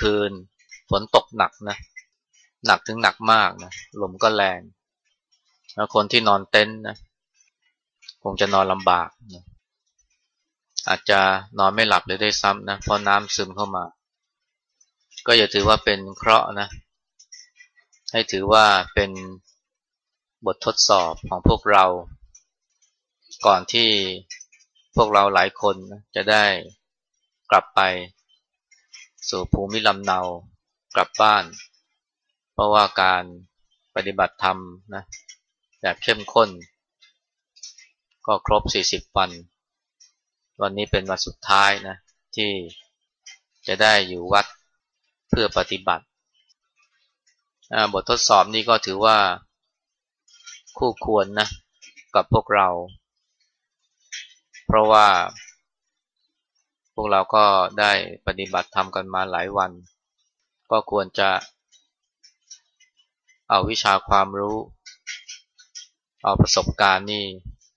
คืน ฝนตกหนักนะ หนักถึงหนักมากนะ ลมก็แรง แล้วคนที่นอนเต็นท์นะ คงจะนอนลำบากนะอาจจะนอนไม่หลับเลยได้ซ้ำนะ เพราะน้ำซึมเข้ามา ก็อย่าถือว่าเป็นเคราะห์นะ ให้ถือว่าเป็นบททดสอบของพวกเรา ก่อนที่พวกเราหลายคนจะได้กลับไป สู่ภูมิลำเนากลับบ้าน เพราะว่าการปฏิบัติธรรมนะแบบเข้มข้น ก็ครบ 40 วัน วันนี้เป็นวันสุดท้ายนะที่จะได้อยู่วัดเพื่อปฏิบัติ บททดสอบนี้ก็ถือว่าคู่ควรนะกับพวกเรา เพราะว่า วกเราก็ได้ปฏิบัติธรรมกันมาหลายวัน ก็ควรจะเอาวิชาความรู้ เอาประสบการณ์นี่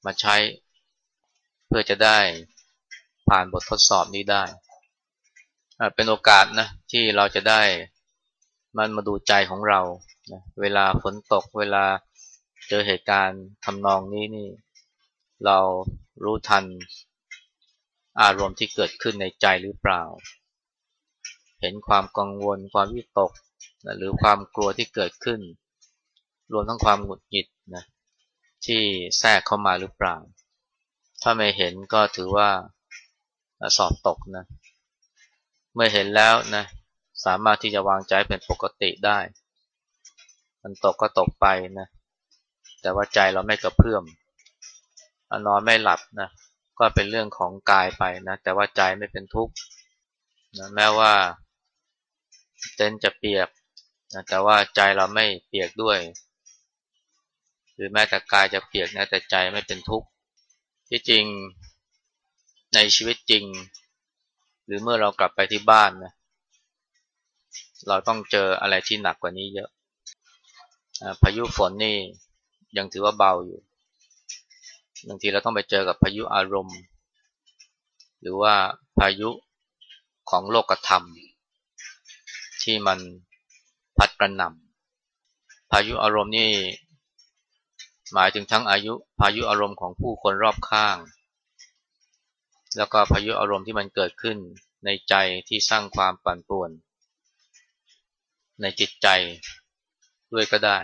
มาใช้ เพื่อจะได้ผ่านบททดสอบนี้ได้ เป็นโอกาสนะที่เราจะได้มันมาดูใจของเรา เวลาฝนตกเวลาเจอเหตุการณ์ทำนองนี้นี่ เรารู้ทัน อารมณ์ที่เกิดขึ้นในใจหรือเปล่า เห็นความกังวล ความวิตกนะหรือความกลัวที่เกิดขึ้น รวมทั้งความหงุดหงิดนะที่แทรกเข้ามาหรือเปล่า ถ้าไม่เห็นก็ถือว่าสอบตกนะ เมื่อเห็นแล้วนะสามารถที่จะวางใจเป็นปกติได้ มันตกก็ตกไปนะ แต่ว่าใจเราไม่กระเพื่อม นอนไม่หลับนะ ก็เป็นเรื่องของกายไปนะ แต่ว่าใจไม่เป็นทุกข์นะแม้ว่าเต้นจะเปียกนะแต่ว่าใจเราไม่เปียกด้วย หรือแม้แต่กายจะเปียกนะแต่ใจไม่เป็นทุกข์ที่จริงในชีวิตจริง หรือเมื่อเรากลับไปที่บ้านนะเราต้องเจออะไรที่หนักกว่านี้เยอะพายุฝนนี่ยังถือว่าเบาอยู่ บางทีเราต้องไปเจอกับพายุอารมณ์ หรือว่าพายุของโลกธรรม ที่มันพัดกระหน่ำพายุอารมณ์นี่หมายถึงทั้งอายุพายุอารมณ์ของผู้คนรอบข้าง แล้วก็พายุอารมณ์ที่มันเกิดขึ้นในใจที่สร้างความปั่นป่วน ในจิตใจด้วยก็ได้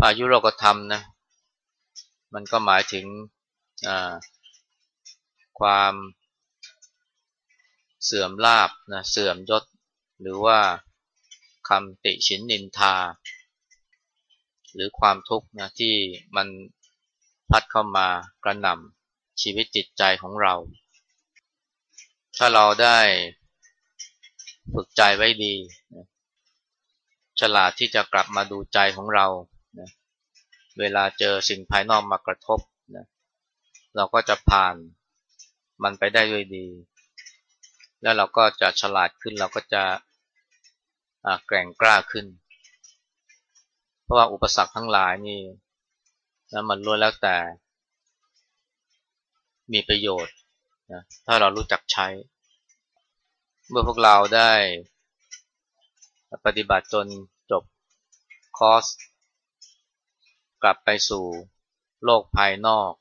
พายุโลกธรรมนะ มันก็หมายถึงความเสื่อมลาบนะเสื่อมยศ หรือว่าคำติชินนินทา หรือความทุกข์นะที่มันพัดเข้ามากระหน่ำชีวิตจิตใจของเรา ถ้าเราได้ฝึกใจไว้ดี ฉลาดที่จะกลับมาดูใจของเรา เวลาเจอสิ่งภายนอกมากระทบนะเราก็จะผ่านมันไปได้ด้วยดี แล้วเราก็จะฉลาดขึ้นเราก็จะแกร่งกล้าขึ้น เพราะว่าอุปสรรคทั้งหลายนี่นะมันล้วนแล้วแต่ มีประโยชน์นะถ้าเรารู้จักใช้ เมื่อพวกเราได้ปฏิบัติจนจบคอร์ส กลับไปสู่โลกภายนอก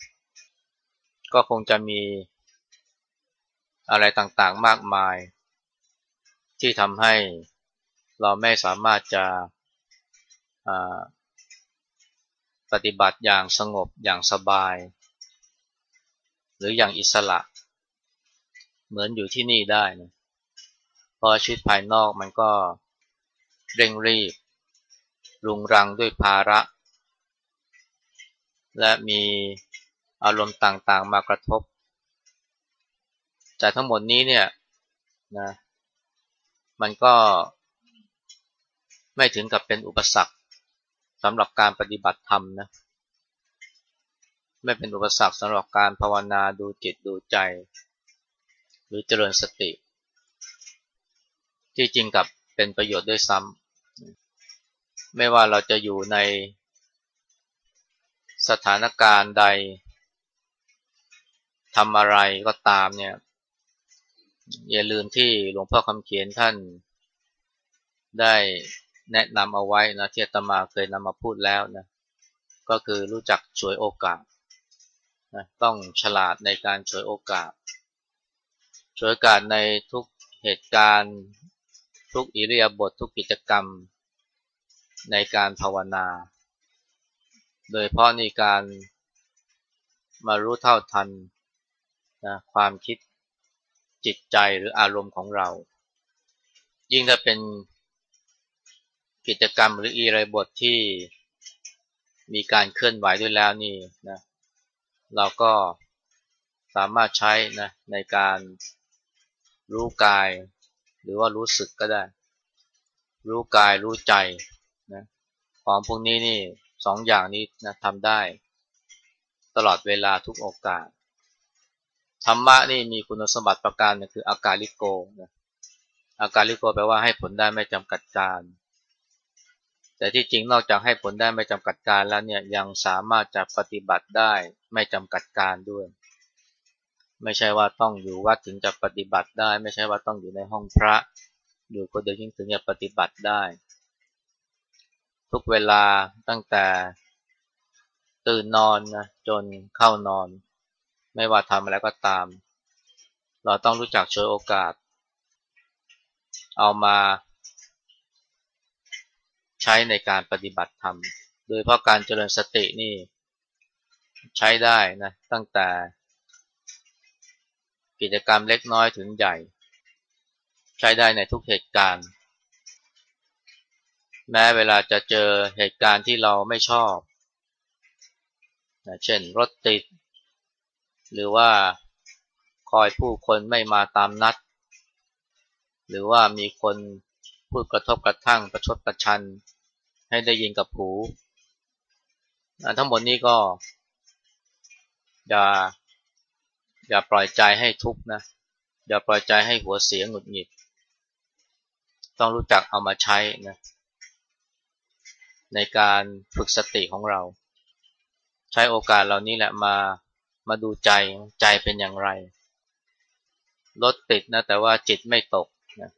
ก็คงจะมีอะไรต่างๆมากมาย ที่ทำให้เราไม่สามารถจะปฏิบัติอย่างสงบอย่างสบาย หรืออย่างอิสระ เหมือนอยู่ที่นี่ได้นะเพราะชีวิตภายนอกมันก็เร่งรีบ รุงรังด้วยภาระ และมีอารมณ์ต่างๆ มากระทบแต่ทั้งหมดนี้เนี่ยนะมันก็ไม่ถึงกับเป็นอุปสรรคสำหรับการปฏิบัติธรรมนะไม่เป็นอุปสรรคสำหรับการภาวนาดูจิตดูใจ หรือเจริญสติ ที่จริงกับเป็นประโยชน์ด้วยซ้ำไม่ว่าเราจะอยู่ใน สถานการณ์ใดทำอะไรก็ตามเนี่ย อย่าลืมที่หลวงพ่อคำเขียนท่าน ได้แนะนำเอาไว้นะที่ตมาเคยนำมาพูดแล้วนะก็คือรู้จักช่วยโอกาสนะต้องฉลาดในการช่วยโอกาสช่วยโอกาสในทุกเหตุการณ์ ทุกอิริยาบถททุกกิจกรรม ในการภาวนา โดยเพราะในการมารู้เท่าทันนะความคิดจิตใจหรืออารมณ์ของเรา ยิ่งถ้าเป็นกิจกรรมหรืออีไรบทที่มีการเคลื่อนไหวด้วยแล้วนี่นะเราก็สามารถใช้นะในการรู้กาย หรือว่ารู้สึกก็ได้ รู้กายรู้ใจนะของพวกนี้นี่ สองอย่างนี้นะทำได้ตลอดเวลาทุกโอกาส ธรรมะนี่มีคุณสมบัติประการนึงคืออากาลิโกนะอากาลิโกแปลว่าให้ผลได้ไม่จำกัดการ แต่ที่จริงนอกจากให้ผลได้ไม่จำกัดการแล้วเนี่ยยังสามารถจะปฏิบัติได้ไม่จำกัดการด้วย ไม่ใช่ว่าต้องอยู่วัดถึงจะปฏิบัติได้ ไม่ใช่ว่าต้องอยู่ในห้องพระ อยู่คนเดียวถึงจะปฏิบัติได้ ทุกเวลาตั้งแต่ตื่นนอนนะจนเข้านอน ไม่ว่าทำอะไรก็ตาม เราต้องรู้จักช่วยโอกาส เอามาใช้ในการปฏิบัติธรรม โดยเพราะการเจริญสตินี่ใช้ได้นะตั้งแต่ กิจกรรมเล็กน้อยถึงใหญ่ ใช้ได้ในทุกเหตุการณ์ แม้เวลาจะเจอเหตุการณ์ที่เราไม่ชอบนะเช่นรถติด หรือว่าคอยผู้คนไม่มาตามนัด หรือว่ามีคนพูดกระทบกระทั่งประชดประชัน ให้ได้ยินกับหูทั้งหมดนี้ก็ อย่า อย่าปล่อยใจให้ทุกข์นะ อย่าปล่อยใจให้หัวเสียหงุดหงิด ต้องรู้จักเอามาใช้นะ ในการฝึกสติของเรา ใช้โอกาสเหล่านี้แหละมามาดูใจใจเป็นอย่างไรรถติดนะแต่ว่าจิตไม่ตกนะ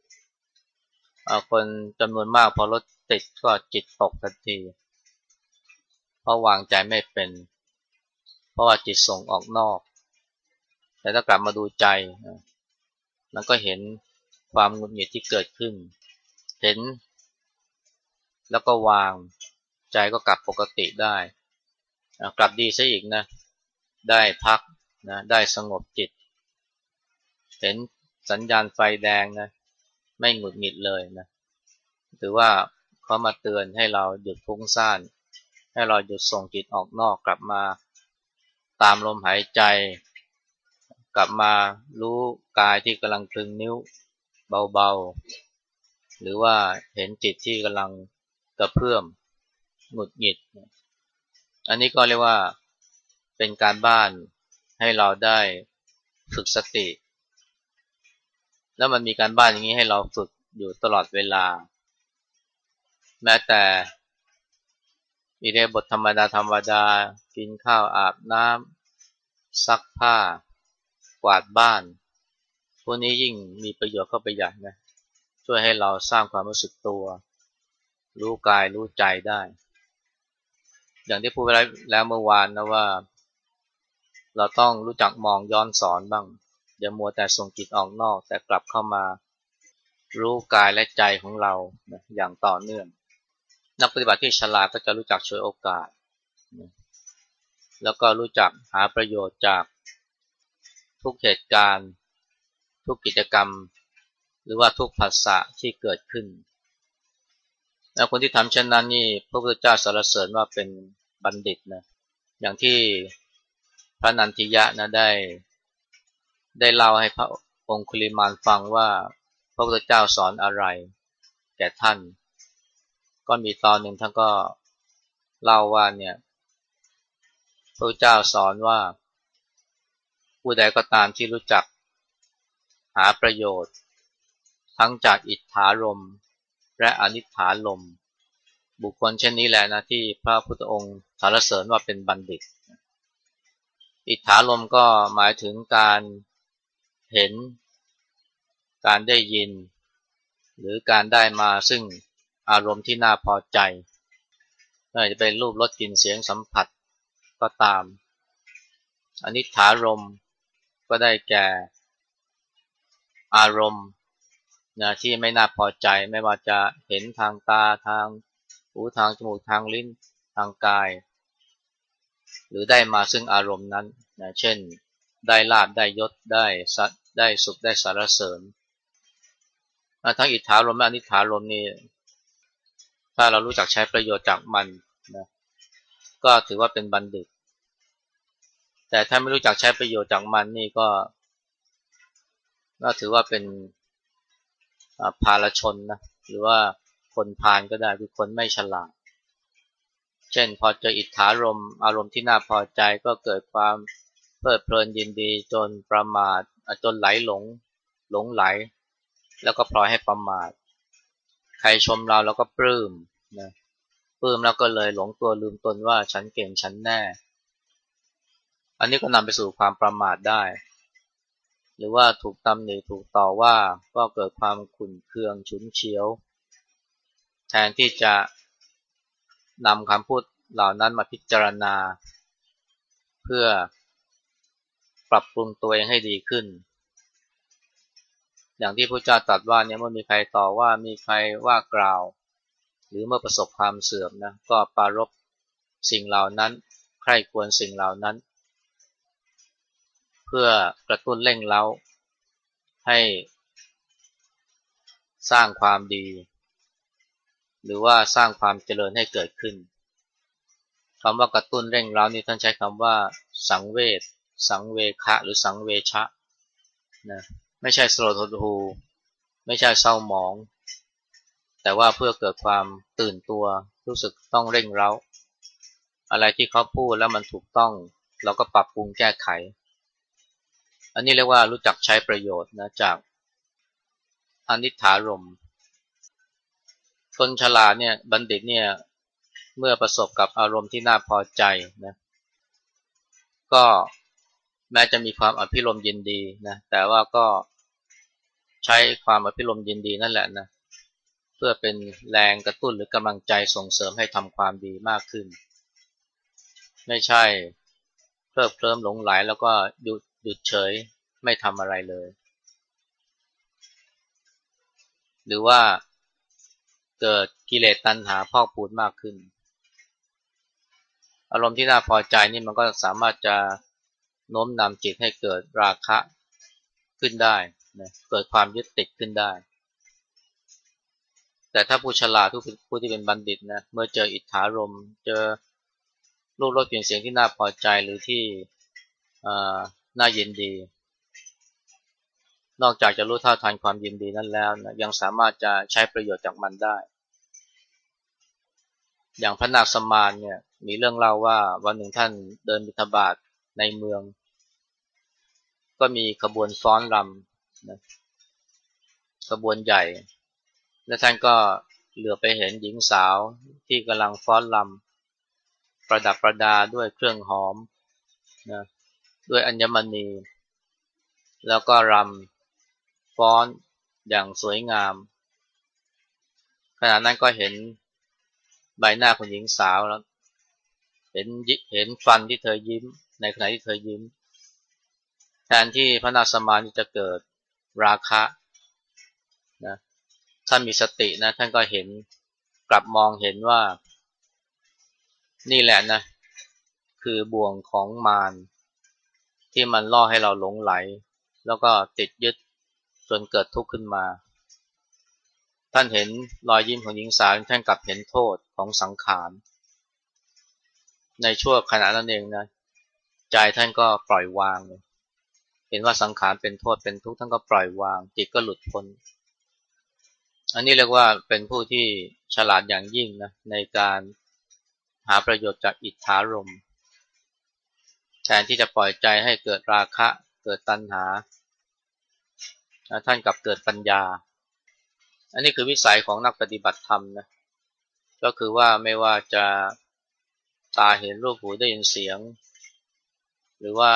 คนจำนวนมากพอรถติดก็จิตตกทันที เพราะวางใจไม่เป็น เพราะว่าจิตส่งออกนอก แต่ถ้ากลับมาดูใจมันก็เห็นความหงุดหงิดที่เกิดขึ้น เห็น แล้วก็วางใจก็กลับปกติได้กลับดีซะอีกนะได้พักนะได้สงบจิต เห็นสัญญาณไฟแดงนะไม่หงุดหงิดเลยนะถือว่าเขามาเตือนให้เราหยุดฟุ้งซ่านให้เราหยุดส่งจิตออกนอกกลับมาตามลมหายใจ กลับมารู้กายที่กำลังคลึงนิ้วเบาๆ หรือว่าเห็นจิตที่กำลัง กระเพื่อมหงุดหงิด อันนี้ก็เรียกว่าเป็นการบ้านให้เราได้ฝึกสติ แล้วมันมีการบ้านอย่างนี้ให้เราฝึกอยู่ตลอดเวลา แม้แต่อิเดบทธรรมดาธรรมดา กินข้าวอาบน้ำซักผ้า กวาดบ้าน พวกนี้ยิ่งมีประโยชน์เข้าไปใหญ่นะ ช่วยให้เราสร้างความรู้สึกตัว รู้กายรู้ใจได้ อย่างที่พูดไปแล้วเมื่อวานนะว่า เราต้องรู้จักมองย้อนสอนบ้าง อย่ามัวแต่ส่งจิตออกนอก แต่กลับเข้ามา รู้กายและใจของเราอย่างต่อเนื่อง นักปฏิบัติที่ฉลาดก็จะรู้จักช่วยโอกาส แล้วก็รู้จักหาประโยชน์จากทุกเหตุการณ์ ทุกกิจกรรม หรือว่าทุกภาษาที่เกิดขึ้น แล้วคนที่ทำเช่นนั้นนี่พระพุทธเจ้าสรรเสริญว่าเป็นบัณฑิตนะอย่างที่พระนันทิยะนะได้ ได้เล่าให้พระองคุลิมานฟังว่าพระพุทธเจ้าสอนอะไรแก่ท่าน ก็มีตอนหนึ่งท่านก็เล่าว่าเนี่ยพระเจ้าสอนว่า ผู้ใดก็ตามที่รู้จักหาประโยชน์ ทั้งจากอิทธารม และอนิถารมบุคคลเช่นนี้แหละนะที่พระพุทธองค์สารเสริญว่าเป็นบัณฑิต อิทธารมก็หมายถึงการเห็น การได้ยิน หรือการได้มาซึ่งอารมณ์ที่น่าพอใจไม่ว่าจะเป็นรูปรสกลิ่นเสียงสัมผัสก็ตามอนนี้ถารมก็ได้แก่ อารมณ์ นะที่ไม่น่าพอใจไม่ว่าจะเห็นทางตาทางหูทางจมูกทางลิ้นทางกาย หรือได้มาซึ่งอารมณ์นั้นนะเช่น ได้ลาบได้ยศได้สัตได้สุขได้สารเสริญทั้งอิทธารมและอนิถารมนี่ถ้าเรารู้จักใช้ประโยชน์จากมันนะก็ถือว่าเป็นบัณฑิต แต่ถ้าไม่รู้จักใช้ประโยชน์จากมันนี่ก็ก็ถือว่าเป็น พาลชนนะหรือว่าคนพาลก็ได้คือคนไม่ฉลาด เช่นพอเจออิทธารมอารมณ์ที่น่าพอใจก็เกิดความเพลิดเพลินยินดีจนประมาทจนไหลหลงหลงไหล แล้วก็พลอยให้ประมาท ใครชมเราแล้วก็ปลื้มนะปลื้มแล้วก็เลยหลงตัวลืมตนว่าฉันเก่งฉันแน่ อันนี้ก็นำไปสู่ความประมาทได้ รือว่าถูกตำหนิถูกต่อว่าก็เกิดความขุ่นเคืองฉุนเฉียว แทนที่จะนำคำพูดเหล่านั้นมาพิจารณา เพื่อปรับปรุงตัวเองให้ดีขึ้น อย่างที่พระเจ้าตรัสว่าเนี่ยเมื่อมีใครต่อว่ามีใครว่ากล่าว หรือเมื่อประสบความเสื่อมนะก็ปารบสิ่งเหล่านั้น ใครควรสิ่งเหล่านั้น พื่อกระตุ้นเร่งเร้า ให้สร้างความดี หรือว่าสร้างความเจริญให้เกิดขึ้นคำว่ากระตุ้นเร่งเร้านี่ท่านใช้คำว่า สังเวชสังเวคะหรือสังเวชะนะไม่ใช่สลดหดหู ไม่ใช่เศร้าหมอง แต่ว่าเพื่อเกิดความตื่นตัวรู้สึกต้องเร่งเร้า อะไรที่เขาพูดแล้วมันถูกต้อง เราก็ปรับปรุงแก้ไข อันนี้เรียกว่ารู้จักใช้ประโยชน์นะจากอนิถารมคนฉลาดเนี่ยบัณฑิตเนี่ยเมื่อประสบกับอารมณ์ที่น่าพอใจนะก็แม้จะมีความอภิรมยินดีนะแต่ว่าก็ใช้ความอภิรมยินดีนั่นแหละนะเพื่อเป็นแรงกระตุ้นหรือกำลังใจส่งเสริมให้ทำความดีมากขึ้น ไม่ใช่เพลิดเพลิมหลงไหลแล้วก็หยุด หยุดเฉยไม่ทำอะไรเลย หรือว่าเกิดกิเลสตัณหาพอกพูดมากขึ้น อารมณ์ที่น่าพอใจนี่มันก็สามารถจะโน้มนำจิตให้เกิดราคะขึ้นได้นะเกิดความยึดติดขึ้นได้ แต่ถ้าผู้ฉลาดผู้ที่เป็นบัณฑิตนะเมื่อเจออิทธารมเจอรูปรสกลิ่นเสียงที่น่าพอใจหรือที่ น่ายินดี นอกจากจะรู้เท่าทันความยินดีนั้นแล้วนะยังสามารถจะใช้ประโยชน์จากมันได้ อย่างพระนาคสมานเนี่ยมีเรื่องเล่าว่าวันหนึ่งท่านเดินบิณฑบาตในเมือง ก็มีขบวนฟ้อนรำนะขบวนใหญ่ และท่านก็เหลือไปเห็นหญิงสาวที่กำลังฟ้อนรำประดับประดาด้วยเครื่องหอมนะ ด้วยอัญมณี แล้วก็รำฟ้อนอย่างสวยงาม ขณะนั้นก็เห็นใบหน้าของหญิงสาวแล้ว เห็นเห็นฟันที่เธอยิ้ม ในขณะที่เธอยิ้ม แทนที่พระนาสมานจะเกิดราคะนะท่านมีสตินะท่านก็เห็นกลับมองเห็นว่า นี่แหละนะ คือบ่วงของมาร ที่มันล่อให้เราหลงไหล แล้วก็ติดยึดจนเกิดทุกข์ขึ้นมา ท่านเห็นรอยยิ้มของหญิงสาวท่านกลับเห็นโทษของสังขาร ในช่วงขณะนั้นเองนะใจท่านก็ปล่อยวางเห็นว่าสังขารเป็นโทษเป็นทุกข์ท่านก็ปล่อยวาง จิตก็หลุดพ้นอันนี้เรียกว่าเป็นผู้ที่ฉลาดอย่างยิ่งนะในการหาประโยชน์จากอิทธารมณ์ แทนที่จะปล่อยใจให้เกิดราคะ เกิดตัณหา ท่านกลับเกิดปัญญา อันนี้คือวิสัยของนักปฏิบัติธรรมนะ ก็คือว่าไม่ว่าจะตาเห็นรูปหูได้ยินเสียง หรือว่า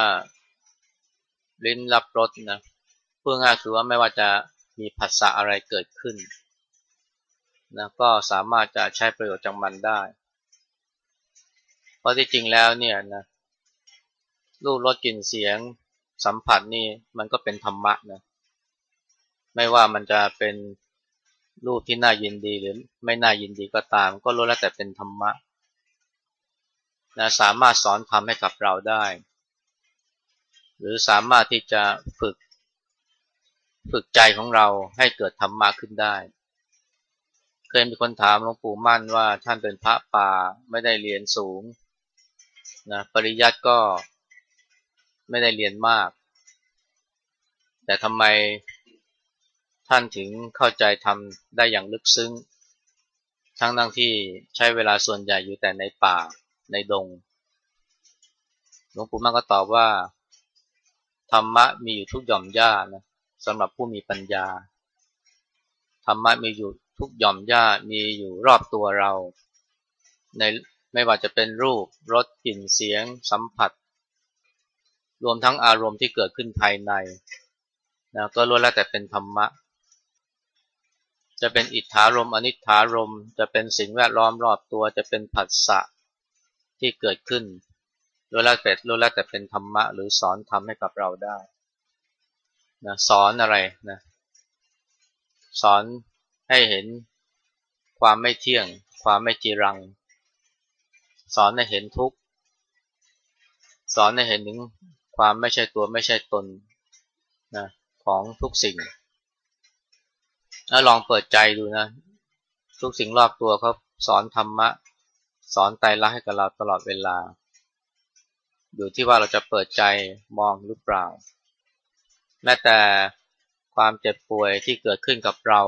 ลิ้นรับรสนะเพื่อง่ายคือว่าไม่ว่าจะมีภาษาอะไรเกิดขึ้นนะก็สามารถจะใช้ประโยชน์จากมันได้ เพราะที่จริงแล้วเนี่ยนะ รูปรสกลิ่นเสียงสัมผัสนี่มันก็เป็นธรรมะนะไม่ว่ามันจะเป็นรูปที่น่ายินดีหรือไม่น่ายินดีก็ตาม ก็รู้แล้วแต่เป็นธรรมะนะสามารถสอนทำให้กับเราได้ หรือสามารถที่จะฝึก ฝึกใจของเราให้เกิดธรรมะขึ้นได้ เคยมีคนถามหลวงปู่มั่นว่าท่านเป็นพระป่าไม่ได้เรียนสูงนะปริยัติก็ ไม่ได้เรียนมาก แต่ทำไมท่านถึงเข้าใจทำได้อย่างลึกซึ้ง ทั้งทั้งที่ใช้เวลาส่วนใหญ่อยู่แต่ในป่าในดง หลวงปู่มั่นก็ตอบว่า ธรรมะมีอยู่ทุกหย่อมหญ้านะสำหรับผู้มีปัญญา ธรรมะมีอยู่ทุกหย่อมหญ้ามีอยู่รอบตัวเรา ในไม่ว่าจะเป็นรูปรสกลิ่นเสียง สัมผัส รวมทั้งอารมณ์ที่เกิดขึ้นภายในนะก็ล้วนแล้วแต่เป็นธรรมะ จะเป็นอิทธารมอนิธารม จะเป็นสิ่งแวดล้อมรอบตัว จะเป็นผัสสะที่เกิดขึ้นรู้แล้วแต่รู้แล้วแต่เป็นธรรมะ หรือสอนทำให้กับเราได้นะสอนอะไรนะสอนให้เห็นความไม่เที่ยง ความไม่จีรัง สอนให้เห็นทุกข์ สอนให้เห็นถึง ความไม่ใช่ตัวไม่ใช่ตนนะของทุกสิ่ง แล้วลองเปิดใจดูนะ ทุกสิ่งรอบตัวเขาสอนธรรมะ สอนไตรลักษณ์ให้กับเราตลอดเวลา อยู่ที่ว่าเราจะเปิดใจมองหรือเปล่า แม้แต่ความเจ็บป่วยที่เกิดขึ้นกับเรา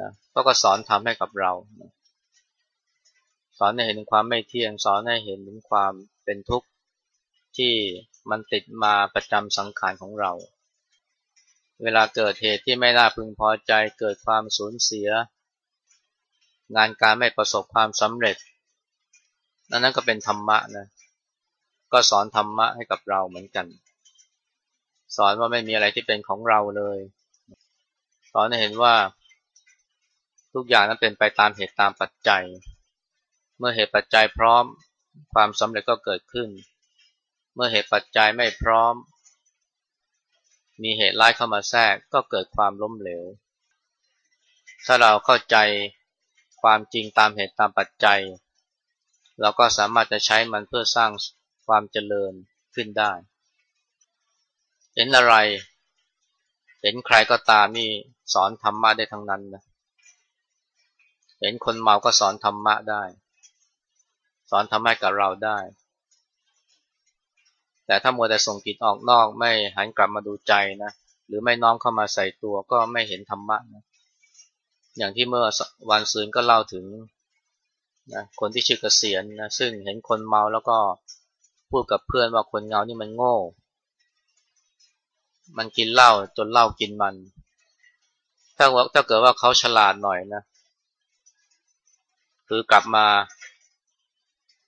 นะก็ก็สอนทำให้กับเรานะสอนให้เห็นถึงความไม่เที่ยง สอนให้เห็นถึงความเป็นทุกข์ ที่มันติดมาประจำสังขารของเรา เวลาเกิดเหตุที่ไม่น่าพึงพอใจ เกิดความสูญเสีย งานการไม่ประสบความสำเร็จนั่นก็เป็นธรรมะนะ ก็สอนธรรมะให้กับเราเหมือนกัน สอนว่าไม่มีอะไรที่เป็นของเราเลย สอนให้เห็นว่า ทุกอย่างนั้นเป็นไปตามเหตุตามปัจจัย เมื่อเหตุปัจจัยพร้อมความสำเร็จก็เกิดขึ้น เมื่อเหตุปัจจัยไม่พร้อม มีเหตุร้ายเข้ามาแทรกก็เกิดความล้มเหลว ถ้าเราเข้าใจความจริงตามเหตุตามปัจจัย เราก็สามารถจะใช้มันเพื่อสร้างความเจริญขึ้นได้ เห็นอะไร เห็นใครก็ตามนี่สอนธรรมะได้ทั้งนั้นนะเห็นคนเมาก็สอนธรรมะได้ สอนธรรมะกับเราได้ แต่ถ้ามัวแต่ส่งจิตออกนอกไม่หันกลับมาดูใจนะหรือไม่น้อมเข้ามาใส่ตัวก็ไม่เห็นธรรมะนะอย่างที่เมื่อวันซืนก็เล่าถึงนะคนที่ชื่อเกษียณนะซึ่งเห็นคนเมาแล้วก็พูดกับเพื่อนว่าคนเงานี่มันโง่ มันกินเหล้าจนเหล้ากินมัน ถ้าว่าถ้าเกิดว่าเขาฉลาดหน่อยนะ คือกลับมา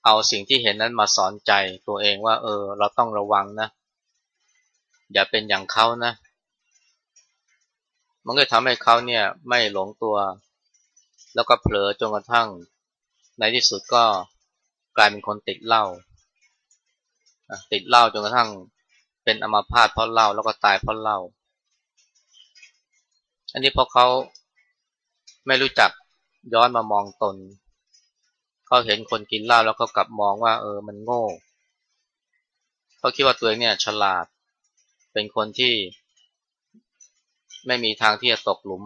เอาสิ่งที่เห็นนั้นมาสอนใจตัวเองว่า เออ เราต้องระวังนะ อย่าเป็นอย่างเขานะ มันก็ทำให้เขาเนี่ยไม่หลงตัว แล้วก็เผลอจนกระทั่ง ในที่สุดก็กลายเป็นคนติดเหล้าติดเหล้าจนกระทั่งเป็นอัมาพาตเพราะเหล้าแล้วก็ตายเพราะเหล้าอันนี้เพราะเขาไม่รู้จักย้อนมามองตน เขาเห็นคนกินเหล้าแล้วเขากลับมองว่า เออมันโง่เขาคิดว่าตัวเองเนี่ยฉลาด เป็นคนที่ไม่มีทางที่จะตกหลุม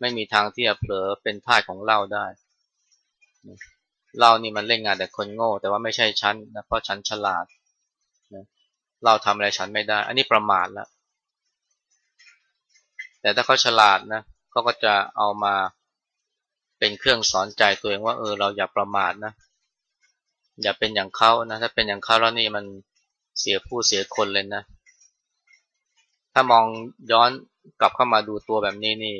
ไม่มีทางที่จะเผลอเป็นท่าของเหล้าได้เหล้านี่มันเล่นงานแต่คนโง่ แต่ว่าไม่ใช่ฉันนะเพราะฉันฉลาดเราทำอะไรฉันไม่ได้ อันนี้ประมาทแล้วแต่ถ้าเขาฉลาดนะเขาก็จะเอามา เป็นเครื่องสอนใจตัวเองว่าเออเราอย่าประมาทนะ อย่าเป็นอย่างเขานะถ้าเป็นอย่างเขาแล้วนี่มันเสียผู้เสียคนเลยนะ ถ้ามองย้อนกลับเข้ามาดูตัวแบบนี้นี่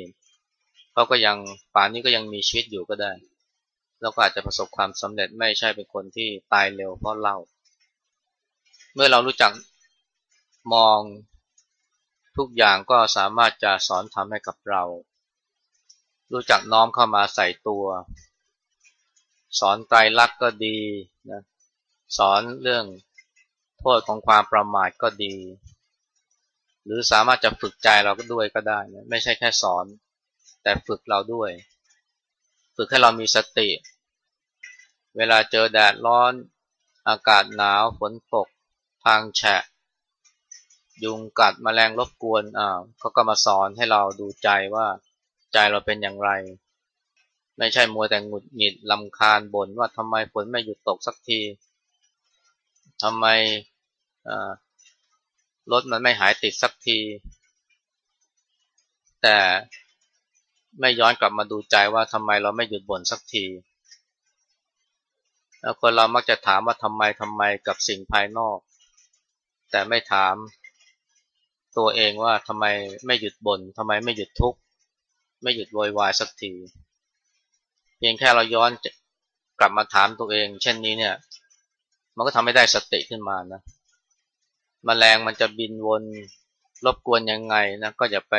เขาก็ยังป่านนี้ก็ยังมีชีวิตอยู่ก็ได้ แล้วก็อาจจะประสบความสำเร็จไม่ใช่เป็นคนที่ตายเร็วเพราะเล่า เมื่อเรารู้จักมองทุกอย่างก็สามารถจะสอนทำให้กับเรา รู้จักน้อมเข้ามาใส่ตัว สอนไตรลักษณ์ก็ดีนะสอนเรื่องโทษของความประมาทก็ดี หรือสามารถจะฝึกใจเราก็ด้วยก็ได้นะไม่ใช่แค่สอน แต่ฝึกเราด้วย ฝึกให้เรามีสติ เวลาเจอแดดร้อน อากาศหนาวฝนตก ทางแฉะ ยุงกัดมแมลงรบกวนอ่าเขาก็มาสอนให้เราดูใจว่า ใจเราเป็นอย่างไร ไม่ใช่มัวแต่หงุดหงิดลำคาญบ่นว่าทำไมฝนไม่หยุดตกสักทีทำไมรถมันไม่หายติดสักที แต่ไม่ย้อนกลับมาดูใจว่าทำไมเราไม่หยุดบ่นสักทีแล้วคนเรามักจะถามว่าทำไมทำไมกับสิ่งภายนอก แต่ไม่ถามตัวเองว่าทำไมไม่หยุดบน่นทำไมไม่หยุดทุกข์ ไม่หยุดโวยวายสักที เพียงแค่เราย้อนกลับมาถามตัวเอง เช่นนี้เนี่ย มันก็ทำให้ได้สติขึ้นมานะมแมลงมันจะบินวนรบกวนยังไงนะก็อย่าไป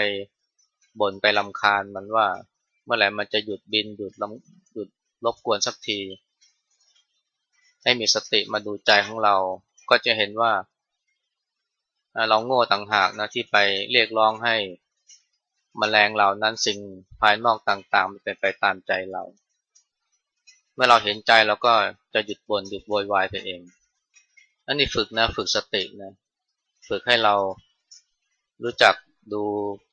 บ่นไปลำคาญมันว่าเมื่อไหร่มันจะหยุดบินหยุดลำหยุดรบกวนสักที ให้มีสติมาดูใจของเรา ก็จะเห็นว่า เราโง่ต่างหากนะที่ไปเรียกร้องให้ มแมลงเหล่านั้นสิ่งภายนอกต่างๆ มันเป็นไปตามใจเรา เมื่อเราเห็นใจเราก็จะหยุดบน่นหยุดโวยวายไปเอง อันนี้ฝึกนะฝึกสตินะฝึกให้เรารู้จักดู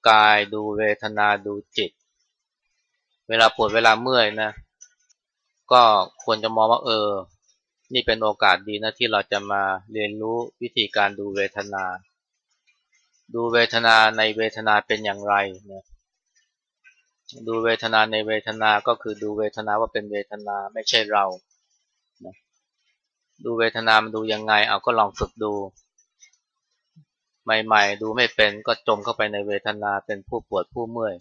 กายดูเวทนาดูจิต เวลาปวดเวลาเมื่อยนะ ก็ควรจะมองว่าเออ นี่เป็นโอกาสดีนะที่เราจะมาเรียนรู้วิธีการดูเวทนา ดูเวทนาในเวทนาเป็นอย่างไรนะดูเวทนาในเวทนาก็คือดูเวทนาว่าเป็นเวทนาไม่ใช่เรานะดูเวทนามันดูยังไง เอาก็ลองฝึกดู ใหม่ๆ ดูไม่เป็นก็จมเข้าไปในเวทนาเป็นผู้ปวดผู้เมื่อย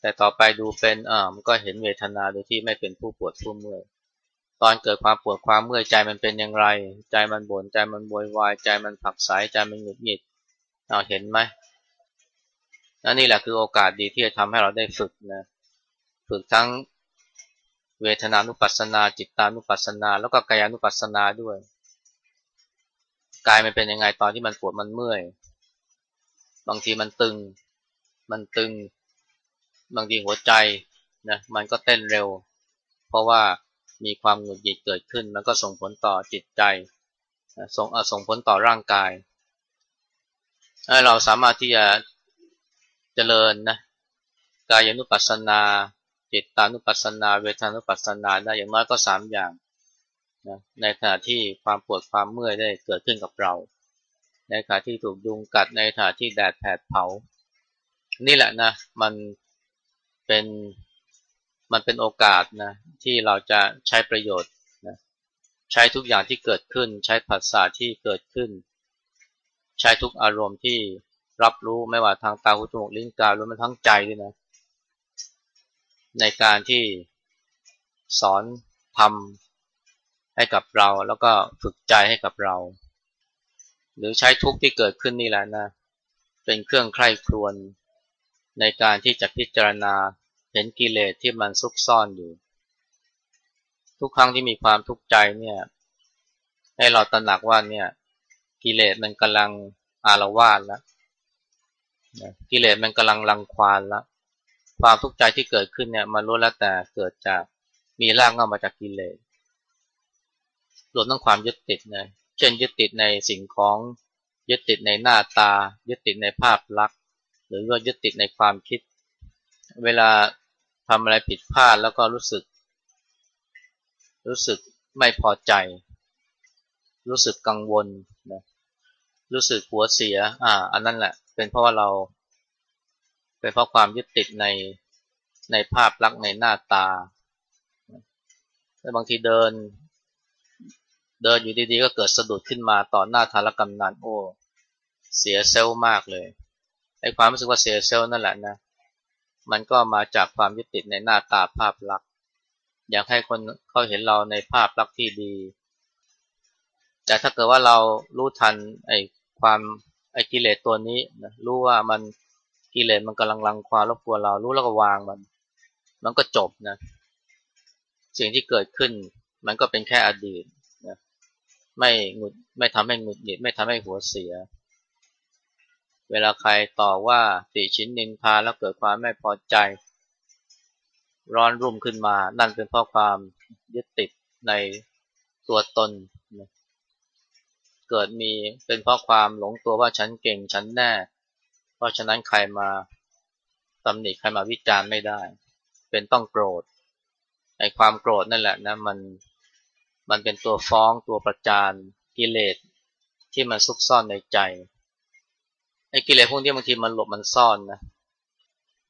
แต่ต่อไปดูเป็นอ่ามันก็เห็นเวทนาโดยที่ไม่เป็นผู้ปวดผู้เมื่อย ตอนเกิดความปวดความเมื่อยใจมันเป็นอย่างไร ใจมันบน่นใจมันบวยวายใจมันผักสายใจมันหงุดหงิด เอาเห็นไหมนั่นนี่แหละคือโอกาสดีที่จะทำให้เราได้ฝึกนะฝึกทั้งเวทนานุปัสสนา จิตานุปัสสนา แล้วก็กายานุปัสสนาด้วยกายมันเป็นยังไงตอนที่มันปวดมันเมื่อย บางทีมันตึง มันตึง บางทีหัวใจนะมันก็เต้นเร็ว เพราะว่ามีความหงุดหงิดเกิดขึ้น มันก็ส่งผลต่อจิตใจ ส่งส่งผลต่อร่างกาย ให้เราสามารถที่จะเจริญนะกายานุปัสสนาจิตตานุปัสสนา เวทานุปัสสนาได้อย่างน้อยก็สามอย่างนะในขณะที่ความปวดความเมื่อยได้เกิดขึ้นกับเรา ในขณะที่ถูกยุงกัดในขณะที่แดดแผดเผา นี่แหละนะมันเป็นมันเป็นโอกาสนะที่เราจะใช้ประโยชน์นะใช้ทุกอย่างที่เกิดขึ้น ใช้ภาษาที่เกิดขึ้น ใช้ทุกอารมณ์ที่รับรู้ไม่ว่าทางตาหูจมูกลิ้นกายรวมทั้งใจด้วยนะ ในการที่สอนทำให้กับเราแล้วก็ฝึกใจให้กับเรา หรือใช้ทุกที่เกิดขึ้นนี่แหละนะเป็นเครื่องใคร่ครวญในการที่จะพิจารณาเห็นกิเลสที่มันซุกซ่อนอยู่ ทุกครั้งที่มีความทุกข์ใจเนี่ย ให้เราตระหนักว่าเนี่ย กิเลสมันกำลังอารวาสแล้วกิเลสมันกำลังรังควานแล้วความทุกข์ใจที่เกิดขึ้นเนี่ยมันรู้แล้วแต่เกิดจากมีรากเงามาจากกิเลสรวมทั้งความยึดติดนะเช่นยึดติดในสิ่งของยึดติดในหน้าตา ยึดติดในภาพลักษณ์ หรือว่ายึดติดในความคิด เวลาทำอะไรผิดพลาดแล้วก็รู้สึก รู้สึกไม่พอใจ รู้สึกกังวลนะ รู้สึกหัวเสีย อ่า อันนั้นแหละ เป็นเพราะว่าเรา เป็นเพราะความยึดติดใน ในภาพลักษณ์ในหน้าตาแล้วบางทีเดิน เดินอยู่ดีๆ ก็เกิดสะดุดขึ้นมาต่อหน้าทารกำนันโอ้เสียเซลล์มากเลย ไอ้ความรู้สึกว่าเสียเซลล์นั่นแหละนะ มันก็มาจากความยึดติดในหน้าตาภาพลักษณ์ อยากให้คนเขาเห็นเราในภาพลักษณ์ที่ดี แต่ถ้าเกิดว่าเรารู้ทันไอ้ ความไอ้กิเลสตัวนี้นะรู้ว่ามันกิเลสมันกำลังรังควารบกวนเรา รู้แล้วก็วางมัน มันก็จบนะ สิ่งที่เกิดขึ้น มันก็เป็นแค่อดีตนะไม่หงุดไม่ทำให้หงุดหงิดไม่ทำให้หัวเสีย เวลาใครต่อว่าติชิ้นนินทาแล้วเกิดความไม่พอใจ ร้อนรุ่มขึ้นมา นั่นเป็นเพราะความยึดติดในตัวตน เกิดมีเป็นเพราะความหลงตัวว่าฉันเก่งฉันแน่ เพราะฉะนั้นใครมาตำหนิใครมาวิจารณ์ไม่ได้ เป็นต้องโกรธไอ้ความโกรธนั่นแหละนะมันมันเป็นตัวฟ้องตัวประจานกิเลสที่มันซุกซ่อนในใจไอ้กิเลสพวกนี้บางทีมันหลบมันซ่อนนะ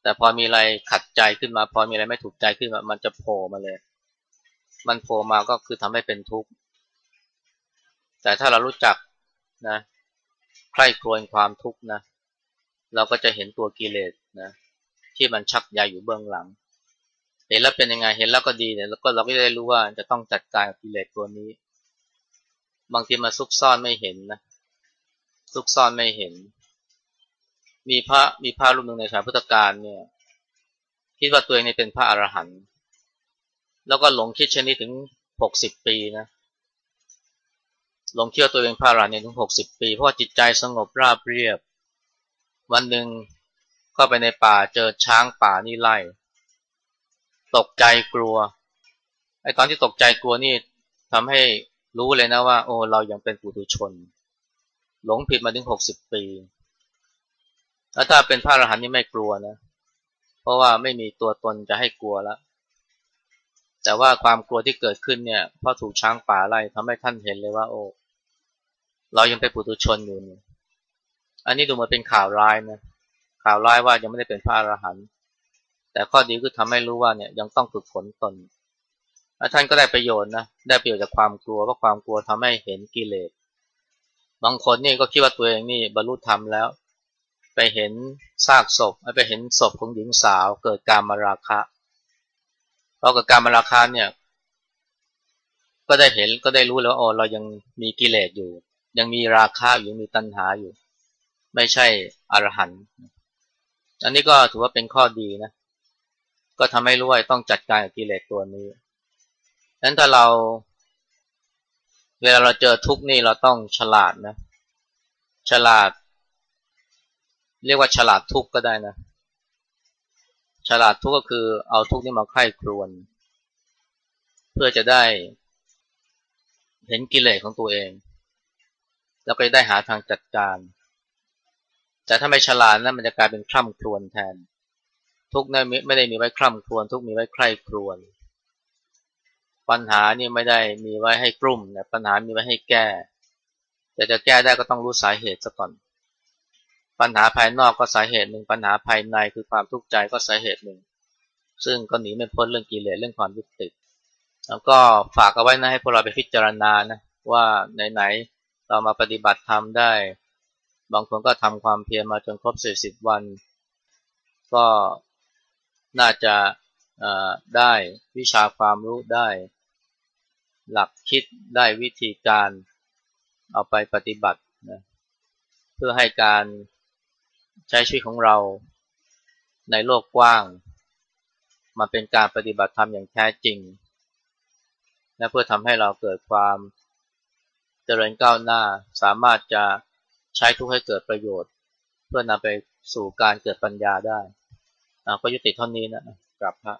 แต่พอมีอะไรขัดใจขึ้นมา พอมีอะไรไม่ถูกใจขึ้นมา มันจะโผล่มาเลย มันโผล่มาก็คือทำให้เป็นทุกข์ แต่ถ้าเรารู้จักนะใคร่ครวญความทุกข์นะเราก็จะเห็นตัวกิเลสนะที่มันชักใยอยู่เบื้องหลัง เห็นแล้วเป็นยังไงเห็นแล้วก็ดีเนี่ยแล้วก็เราก็ได้รู้ว่าจะต้องจัดการกับกิเลสตัวนี้ บางทีมาซุกซ่อนไม่เห็นนะซุกซ่อนไม่เห็น มีพระมีพระรูปหนึ่งในสายพุทธการเนี่ยคิดว่าตัวเองเนี่ยเป็นพระอรหันต์แล้วก็หลงคิดเช่นนี้ถึงหกสิบปีนะ หลงเที่ยวตัวเองพาราเนี่ยถึงหกสิบปี เพราะจิตใจสงบราบเรียบ วันหนึ่งเข้าไปในป่าเจอช้างป่านี่ไล่ ตกใจกลัวไอ้ตอนที่ตกใจกลัวนี่ทำให้รู้เลยนะว่า โอ้เรายังเป็นปุถุชน หลงผิดมาถึงหกสิบปี แล้วถ้าเป็นพระอรหันต์นี่ไม่กลัวนะ เพราะว่าไม่มีตัวตนจะให้กลัวแล้วแต่ว่าความกลัวที่เกิดขึ้นเนี่ยเพราะถูกช้างป่าไล่ทำให้ท่านเห็นเลยว่า โอ้ เรายังเป็นปุถุชนอยู่นี่อันนี้ดูมาเป็นข่าวร้ายนะข่าวร้ายว่ายังไม่ได้เป็นพระอรหันต์แต่ข้อดีคือทำให้รู้ว่าเนี่ยยังต้องฝึกฝนตนแล้วท่านก็ได้ประโยชน์นะได้ประโยชน์จากความกลัวเพราะความกลัวทำให้เห็นกิเลสบางคนนี่ก็คิดว่าตัวเองนี่บรรลุธรรมแล้ว ไปเห็นซากศพไปเห็นศพของหญิงสาว เกิดการมาราคะเพราะกับการมาราคะเนี่ย ก็ได้เห็นก็ได้รู้แล้วโอ้เรายังมีกิเลสอยู่ ยังมีราคาอยู่มีตัณหาอยู่ ไม่ใช่อรหันต์อันนี้ก็ถือว่าเป็นข้อดีนะ ก็ทำให้รู้ว่าต้องจัดการกับกิเลสตัวนี้ดังนั้นถ้าเรา เวลาเราเจอทุกข์นี่เราต้องฉลาดนะ ฉลาด เรียกว่าฉลาดทุกข์ก็ได้นะ ฉลาดทุกข์ก็คือเอาทุกข์นี่มาไข้ครวน เพื่อจะได้เห็นกิเลสของตัวเอง แล้วก็จะได้หาทางจัดการ แต่ถ้าไม่ฉลาดนะมันจะกลายเป็นคร่ำครวญแทน ทุกนั้นไม่ได้มีไว้คร่ำครวญทุกมีไว้ใคร่ครวญปัญหานี่ไม่ได้มีไว้ให้กลุ่มนะปัญหามีไว้ให้แก้ แต่จะแก้ได้ก็ต้องรู้สาเหตุซะก่อน ปัญหาภายนอกก็สาเหตุหนึ่งปัญหาภายในคือความทุกข์ใจก็สาเหตุหนึ่ง ซึ่งก็หนีไม่พ้นเรื่องกิเลสเรื่องความยึดติดแล้วก็ฝากเอาไว้นะให้พวกเราไปพิจารณานะว่าไหน เรามาปฏิบัติธรรมได้ บางคนก็ทำความเพียรมาจนครบสี่สิบวัน ก็น่าจะได้วิชาความรู้ได้ หลักคิดได้วิธีการเอาไปปฏิบัตินะเพื่อให้การใช้ชีวิตของเราในโลกกว้าง มาเป็นการปฏิบัติธรรมอย่างแท้จริง และเพื่อทำให้เราเกิดความ จริญก้าวหน้าสามารถจะใช้ทุกให้เกิดประโยชน์ เพื่อนำไปสู่การเกิดปัญญาได้ ก็ยุติเท่านี้นะกลับพระ